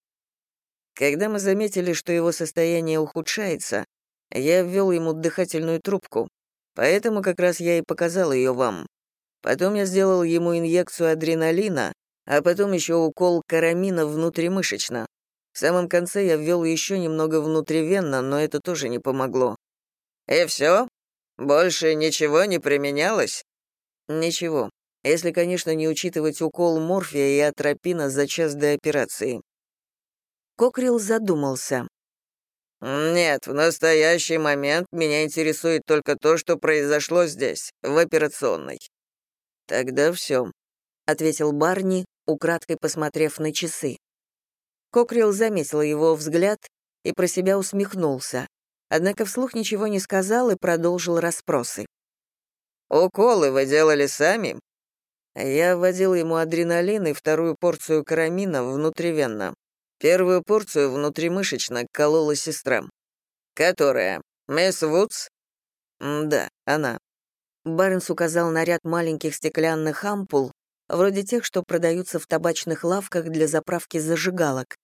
Когда мы заметили, что его состояние ухудшается, я ввел ему дыхательную трубку, поэтому как раз я и показал ее вам. Потом я сделал ему инъекцию адреналина, а потом еще укол карамина внутримышечно. В самом конце я ввел еще немного внутривенно, но это тоже не помогло. «И все? Больше ничего не применялось?» «Ничего, если, конечно, не учитывать укол морфия и атропина за час до операции. Кокрил задумался. «Нет, в настоящий момент меня интересует только то, что произошло здесь, в операционной». «Тогда все», — ответил Барни, украдкой посмотрев на часы. Кокрил заметил его взгляд и про себя усмехнулся, однако вслух ничего не сказал и продолжил расспросы. «Уколы вы делали сами?» Я вводил ему адреналин и вторую порцию карамина внутривенно. Первую порцию внутримышечно колола сестра. Которая? Мисс Вудс? Да, она. Барнс указал на ряд маленьких стеклянных ампул, вроде тех, что продаются в табачных лавках для заправки зажигалок.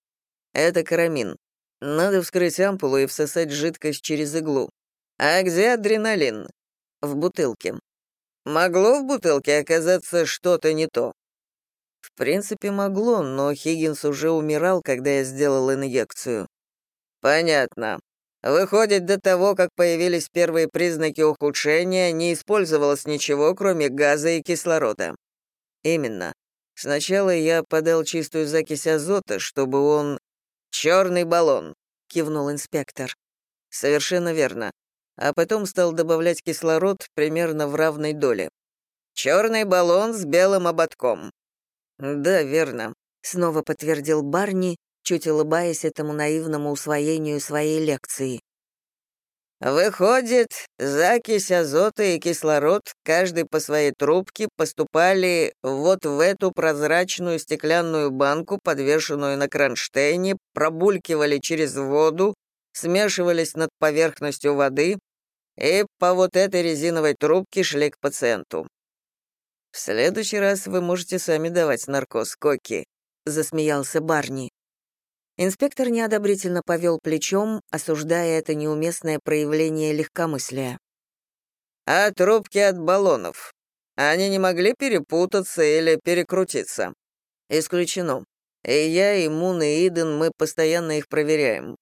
Это карамин. Надо вскрыть ампулу и всосать жидкость через иглу. А где адреналин? В бутылке. Могло в бутылке оказаться что-то не то? В принципе, могло, но Хиггинс уже умирал, когда я сделал инъекцию. Понятно. Выходит, до того, как появились первые признаки ухудшения, не использовалось ничего, кроме газа и кислорода. Именно. Сначала я подал чистую закись азота, чтобы он... Черный баллон, кивнул инспектор. Совершенно верно. А потом стал добавлять кислород примерно в равной доле. Черный баллон с белым ободком. «Да, верно», — снова подтвердил Барни, чуть улыбаясь этому наивному усвоению своей лекции. Выходит, закись азота и кислород, каждый по своей трубке, поступали вот в эту прозрачную стеклянную банку, подвешенную на кронштейне, пробулькивали через воду, смешивались над поверхностью воды и по вот этой резиновой трубке шли к пациенту. «В следующий раз вы можете сами давать наркоз, Коки», — засмеялся Барни. Инспектор неодобрительно повел плечом, осуждая это неуместное проявление легкомыслия. «А трубки от баллонов? Они не могли перепутаться или перекрутиться?» «Исключено. И я, и Мун, и Иден, мы постоянно их проверяем».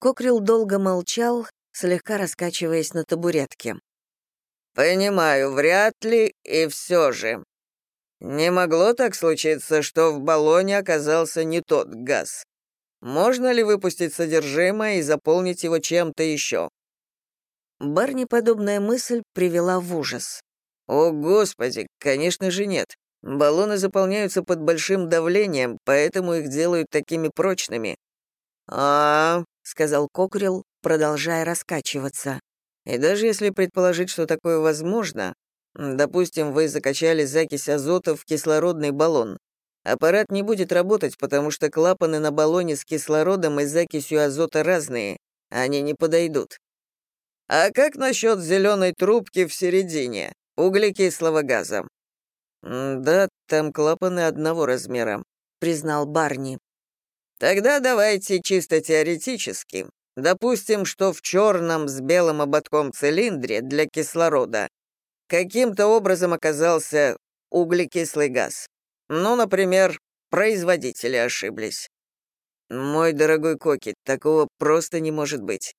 Кокрил долго молчал, слегка раскачиваясь на табуретке. «Понимаю, вряд ли, и все же. Не могло так случиться, что в баллоне оказался не тот газ. Можно ли выпустить содержимое и заполнить его чем-то еще?» Барни подобная мысль привела в ужас. «О, Господи, конечно же нет. Баллоны заполняются под большим давлением, поэтому их делают такими прочными». «А, — сказал Кокрил, продолжая раскачиваться. «И даже если предположить, что такое возможно, допустим, вы закачали закись азота в кислородный баллон, аппарат не будет работать, потому что клапаны на баллоне с кислородом и закисью азота разные, они не подойдут. А как насчет зеленой трубки в середине, углекислого газа? «Да, там клапаны одного размера», — признал Барни. «Тогда давайте чисто теоретически. Допустим, что в черном с белым ободком цилиндре для кислорода каким-то образом оказался углекислый газ. Ну, например, производители ошиблись. Мой дорогой Коки, такого просто не может быть.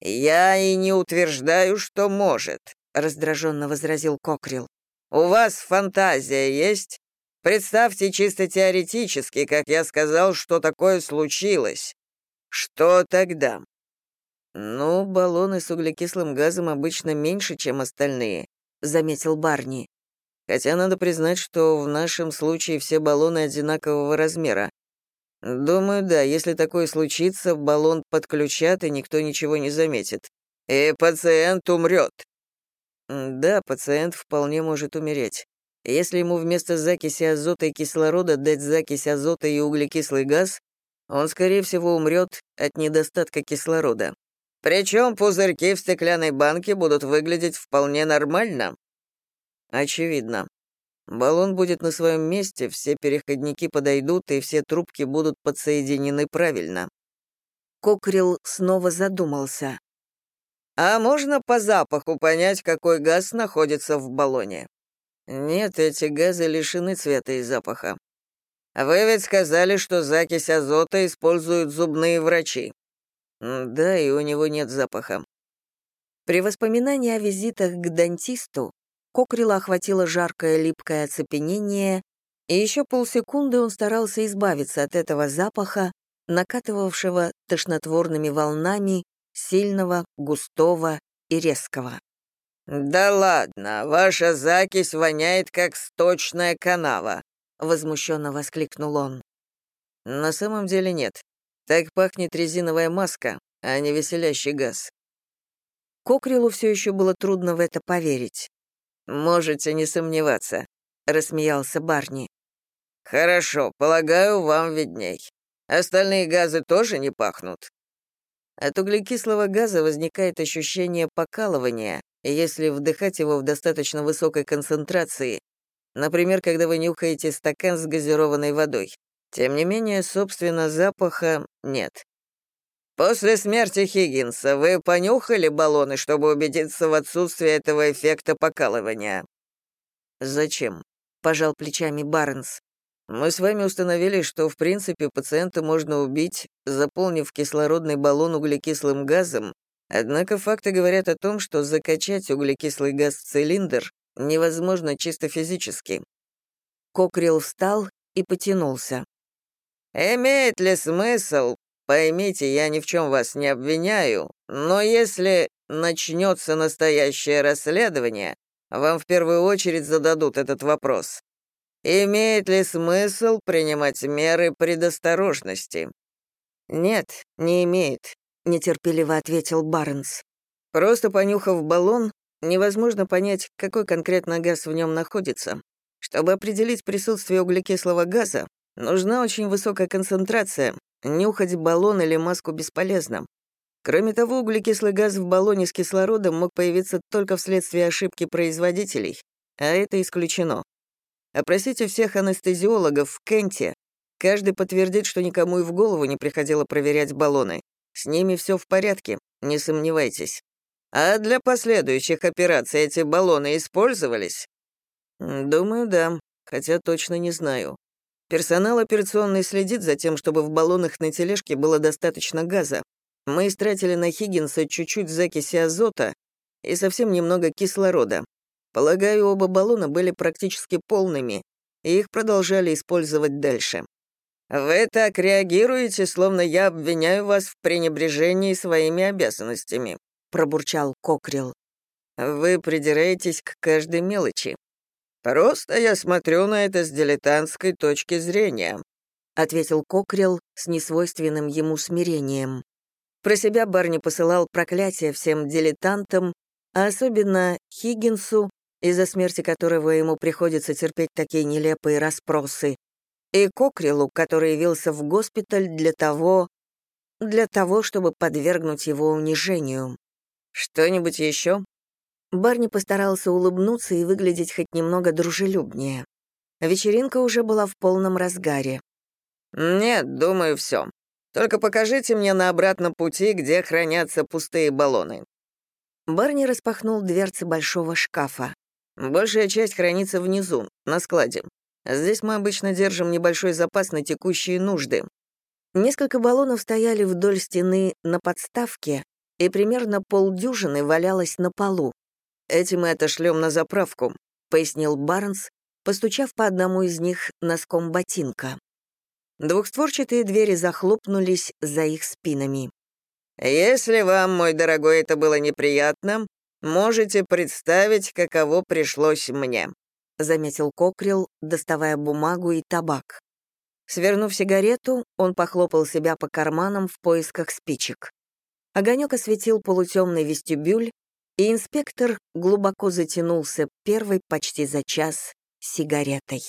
Я и не утверждаю, что может, раздраженно возразил Кокрил. У вас фантазия есть? Представьте чисто теоретически, как я сказал, что такое случилось. Что тогда? Ну, баллоны с углекислым газом обычно меньше, чем остальные, заметил Барни. Хотя надо признать, что в нашем случае все баллоны одинакового размера. Думаю, да, если такое случится, баллон подключат, и никто ничего не заметит. И пациент умрет. Да, пациент вполне может умереть. Если ему вместо закиси азота и кислорода дать закись азота и углекислый газ, он, скорее всего, умрет от недостатка кислорода. Причем пузырьки в стеклянной банке будут выглядеть вполне нормально. Очевидно. Баллон будет на своем месте, все переходники подойдут, и все трубки будут подсоединены правильно. Кокрил снова задумался. А можно по запаху понять, какой газ находится в баллоне? Нет, эти газы лишены цвета и запаха. Вы ведь сказали, что закись азота используют зубные врачи. Да, и у него нет запаха. При воспоминании о визитах к дантисту Кокрила охватило жаркое липкое оцепенение, и еще полсекунды он старался избавиться от этого запаха, накатывавшего тошнотворными волнами сильного, густого и резкого. «Да ладно, ваша закись воняет, как сточная канава», — возмущенно воскликнул он. «На самом деле нет. Так пахнет резиновая маска, а не веселящий газ». Кокрилу все еще было трудно в это поверить. «Можете не сомневаться», — рассмеялся Барни. «Хорошо, полагаю, вам видней. Остальные газы тоже не пахнут?» От углекислого газа возникает ощущение покалывания, если вдыхать его в достаточно высокой концентрации, например, когда вы нюхаете стакан с газированной водой. Тем не менее, собственно, запаха нет. После смерти Хиггинса вы понюхали баллоны, чтобы убедиться в отсутствии этого эффекта покалывания? Зачем? пожал плечами Барнс. Мы с вами установили, что в принципе пациента можно убить, заполнив кислородный баллон углекислым газом, однако факты говорят о том, что закачать углекислый газ в цилиндр невозможно чисто физически. Кокрил встал и потянулся. «Имеет ли смысл? Поймите, я ни в чем вас не обвиняю, но если начнется настоящее расследование, вам в первую очередь зададут этот вопрос. Имеет ли смысл принимать меры предосторожности? Нет, не имеет, нетерпеливо ответил Барнс. Просто понюхав баллон, невозможно понять, какой конкретно газ в нем находится. Чтобы определить присутствие углекислого газа, нужна очень высокая концентрация. Нюхать баллон или маску бесполезно. Кроме того, углекислый газ в баллоне с кислородом мог появиться только вследствие ошибки производителей, а это исключено. Опросите всех анестезиологов в Кенте. Каждый подтвердит, что никому и в голову не приходило проверять баллоны. С ними все в порядке, не сомневайтесь. А для последующих операций эти баллоны использовались? Думаю, да, хотя точно не знаю. Персонал операционный следит за тем, чтобы в баллонах на тележке было достаточно газа. Мы истратили на Хиггинса чуть-чуть закиси азота и совсем немного кислорода. Полагаю, оба баллона были практически полными, и их продолжали использовать дальше. Вы так реагируете, словно я обвиняю вас в пренебрежении своими обязанностями, пробурчал Кокрил. Вы придираетесь к каждой мелочи. Просто я смотрю на это с дилетантской точки зрения, ответил Кокрил с несвойственным ему смирением. Про себя Барни посылал проклятие всем дилетантам, а особенно Хиггинсу, из-за смерти которого ему приходится терпеть такие нелепые расспросы, и Кокрилу, который явился в госпиталь для того, для того, чтобы подвергнуть его унижению. Что-нибудь еще? Барни постарался улыбнуться и выглядеть хоть немного дружелюбнее. Вечеринка уже была в полном разгаре. «Нет, думаю, все. Только покажите мне на обратном пути, где хранятся пустые баллоны». Барни распахнул дверцы большого шкафа. «Большая часть хранится внизу, на складе. Здесь мы обычно держим небольшой запас на текущие нужды. Несколько баллонов стояли вдоль стены на подставке, и примерно полдюжины валялось на полу. Эти мы отошлем на заправку», — пояснил Барнс, постучав по одному из них носком ботинка. Двухстворчатые двери захлопнулись за их спинами. «Если вам, мой дорогой, это было неприятно, можете представить, каково пришлось мне», заметил Кокрил, доставая бумагу и табак. Свернув сигарету, он похлопал себя по карманам в поисках спичек. Огонек осветил полутемный вестибюль, и инспектор глубоко затянулся первой почти за час сигаретой.